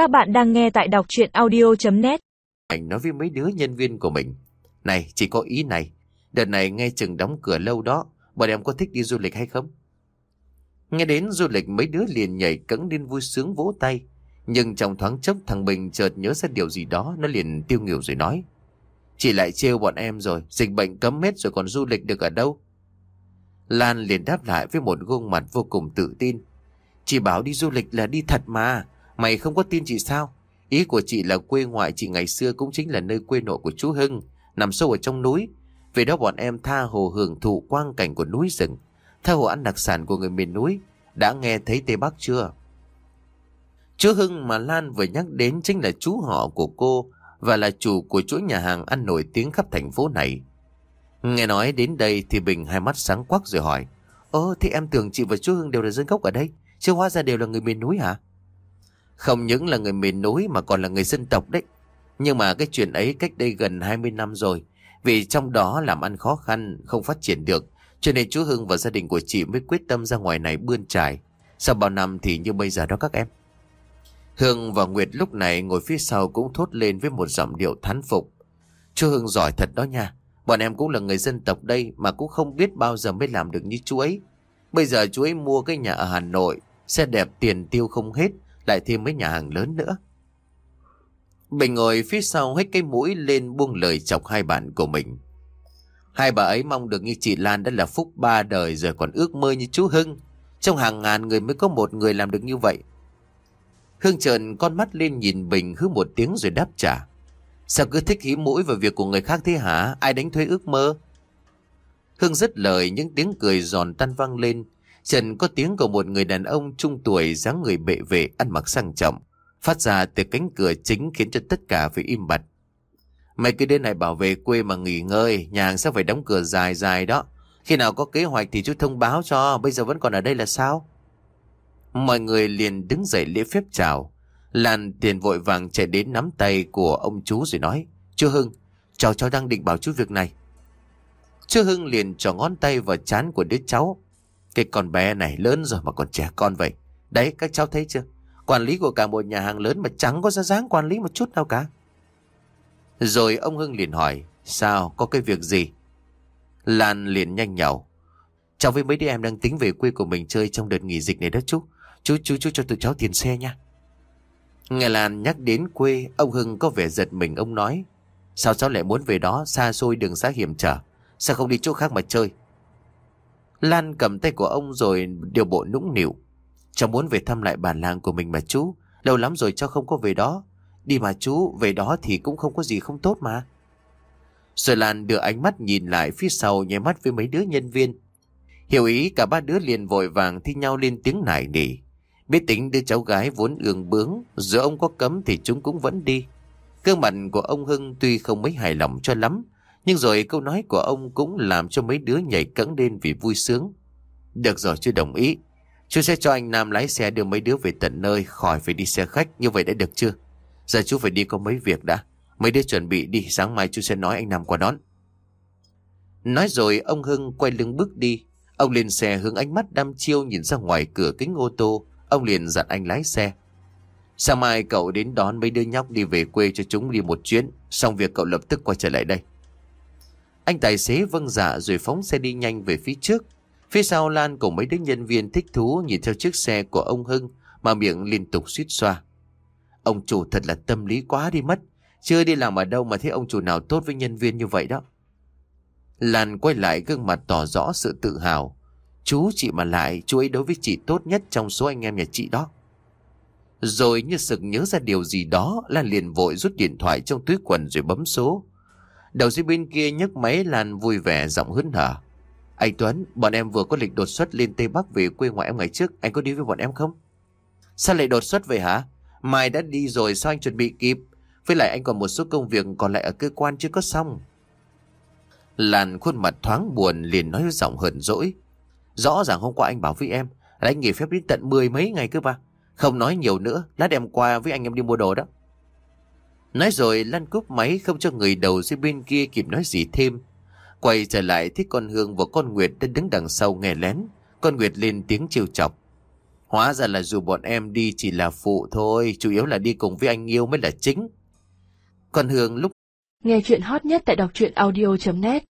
Các bạn đang nghe tại đọc chuyện audio.net Anh nói với mấy đứa nhân viên của mình. Này, chỉ có ý này. Đợt này nghe chừng đóng cửa lâu đó. Bọn em có thích đi du lịch hay không? Nghe đến du lịch mấy đứa liền nhảy cẫng lên vui sướng vỗ tay. Nhưng trong thoáng chốc thằng Bình chợt nhớ ra điều gì đó nó liền tiêu nghỉu rồi nói. Chị lại trêu bọn em rồi, dịch bệnh cấm hết rồi còn du lịch được ở đâu? Lan liền đáp lại với một gương mặt vô cùng tự tin. Chị bảo đi du lịch là đi thật mà, mày không có tin chị sao? Ý của chị là quê ngoại chị ngày xưa cũng chính là nơi quê nội của chú Hưng, nằm sâu ở trong núi. Về đó bọn em tha hồ hưởng thụ quang cảnh của núi rừng, tha hồ ăn đặc sản của người miền núi. Đã nghe thấy Tây Bắc chưa? Chú Hưng mà Lan vừa nhắc đến chính là chú họ của cô và là chủ của chuỗi nhà hàng ăn nổi tiếng khắp thành phố này. Nghe nói đến đây thì Bình hai mắt sáng quắc rồi hỏi Ơ thì em tưởng chị và chú Hưng đều là dân gốc ở đây Chứ hóa ra đều là người miền núi hả không những là người miền núi mà còn là người dân tộc đấy. Nhưng mà cái chuyện ấy cách đây gần 20 năm rồi. Vì trong đó làm ăn khó khăn Không phát triển được. Cho nên chú Hưng và gia đình của chị mới quyết tâm ra ngoài này bươn trải. Sau bao năm thì như bây giờ đó các em. Hương và Nguyệt lúc này ngồi phía sau cũng thốt lên với một giọng điệu thán phục. Chú Hưng giỏi thật đó nha. Bọn em cũng là người dân tộc đây mà cũng không biết bao giờ mới làm được như chú ấy. Bây giờ chú ấy mua cái nhà ở Hà Nội, xe đẹp tiền tiêu không hết, lại thêm mấy nhà hàng lớn nữa. Bình ngồi phía sau hết cái mũi lên buông lời chọc hai bạn của mình. Hai bà ấy mong được như chị Lan đã là phúc ba đời rồi còn ước mơ như chú Hưng. Trong hàng ngàn người mới có một người làm được như vậy. Hương trợn con mắt lên nhìn Bình hứ một tiếng rồi đáp trả. Sao cứ thích hí mũi vào việc của người khác thế hả? Ai đánh thuế ước mơ? Hương dứt lời, những tiếng cười giòn tan vang lên. Trần có tiếng của một người đàn ông trung tuổi dáng người bệ vệ ăn mặc sang trọng. Phát ra từ cánh cửa chính khiến cho tất cả phải im bặt. Mày cứ đến này bảo vệ quê mà nghỉ ngơi. Nhà hàng sẽ phải đóng cửa dài dài đó. Khi nào có kế hoạch thì chú thông báo cho. Bây giờ vẫn còn ở đây là sao? Mọi người liền đứng dậy lễ phép chào. Lan tiền vội vàng chạy đến nắm tay của ông chú rồi nói Chú Hưng, cháu cháu đang định bảo chú việc này Chú Hưng liền trò ngón tay vào chán của đứa cháu cái con bé này lớn rồi mà còn trẻ con vậy. Đấy các cháu thấy chưa? Quản lý của cả một nhà hàng lớn mà chẳng có ra dáng quản lý một chút nào cả. Rồi ông Hưng liền hỏi Sao? Có cái việc gì? Lan liền nhanh nhậu Cháu với mấy đứa em đang tính về quê của mình chơi trong đợt nghỉ dịch này đó chú. Chú chú chú cho tụi cháu tiền xe nha. Nghe Lan nhắc đến quê, ông Hưng có vẻ giật mình. Ông nói. Sao cháu lại muốn về đó, xa xôi đường xa hiểm trở, sao không đi chỗ khác mà chơi? Lan cầm tay của ông rồi điều bộ nũng nịu. Cháu muốn về thăm lại bản làng của mình mà chú, lâu lắm rồi cháu không có về đó. Đi mà chú, về đó thì cũng không có gì không tốt mà. Rồi Lan đưa ánh mắt nhìn lại phía sau nháy mắt với mấy đứa nhân viên. Hiểu ý cả ba đứa liền vội vàng thi nhau lên tiếng nải nỉ. Biết tính đứa cháu gái vốn ương bướng, giữa ông có cấm thì chúng cũng vẫn đi. Cơ mặt của ông Hưng tuy không mấy hài lòng cho lắm, nhưng rồi câu nói của ông cũng làm cho mấy đứa nhảy cẫng lên vì vui sướng. Được rồi, chú đồng ý. Chú sẽ cho anh Nam lái xe đưa mấy đứa về tận nơi, khỏi phải đi xe khách, như vậy đã được chưa? Giờ chú phải đi có mấy việc đã. Mấy đứa chuẩn bị đi, sáng mai chú sẽ nói anh Nam qua đón. Nói rồi ông Hưng quay lưng bước đi. Ông lên xe hướng ánh mắt đăm chiêu nhìn ra ngoài cửa kính ô tô. Ông liền dặn anh lái xe. Sáng mai cậu đến đón mấy đứa nhóc đi về quê cho chúng đi một chuyến. Xong việc cậu lập tức quay trở lại đây. Anh tài xế vâng dạ rồi phóng xe đi nhanh về phía trước. Phía sau Lan cùng mấy đứa nhân viên thích thú nhìn theo chiếc xe của ông Hưng mà miệng liên tục suýt xoa. Ông chủ thật là tâm lý quá đi mất. Chưa đi làm ở đâu mà thấy ông chủ nào tốt với nhân viên như vậy đó. Lan quay lại gương mặt tỏ rõ sự tự hào. Chú chị mà lại, chú ấy đối với chị tốt nhất trong số anh em nhà chị đó. Rồi như sực nhớ ra điều gì đó, Lan liền vội rút điện thoại trong túi quần rồi bấm số. Đầu dây bên kia nhấc máy làn vui vẻ giọng hớn hở. Anh Tuấn, bọn em vừa có lịch đột xuất lên Tây Bắc về quê ngoại em ngày trước, anh có đi với bọn em không? Sao lại đột xuất vậy hả? Mai đã đi rồi sao anh chuẩn bị kịp? Với lại anh còn một số công việc còn lại ở cơ quan chưa có xong. làn khuôn mặt thoáng buồn liền nói giọng hờn dỗi. Rõ ràng hôm qua anh bảo với em là anh nghỉ phép đến tận mười mấy ngày cơ mà. Không nói nhiều nữa, lát em qua với anh em đi mua đồ đó. Nói rồi lăn cúp máy không cho người đầu dưới bên kia kịp nói gì thêm. Quay trở lại thấy con Hương và con Nguyệt đã đứng đằng sau nghe lén. Con Nguyệt lên tiếng trêu chọc. Hóa ra là dù bọn em đi chỉ là phụ thôi, chủ yếu là đi cùng với anh yêu mới là chính. con Hương lúc Nghe chuyện hot nhất tại đọc truyện audio.net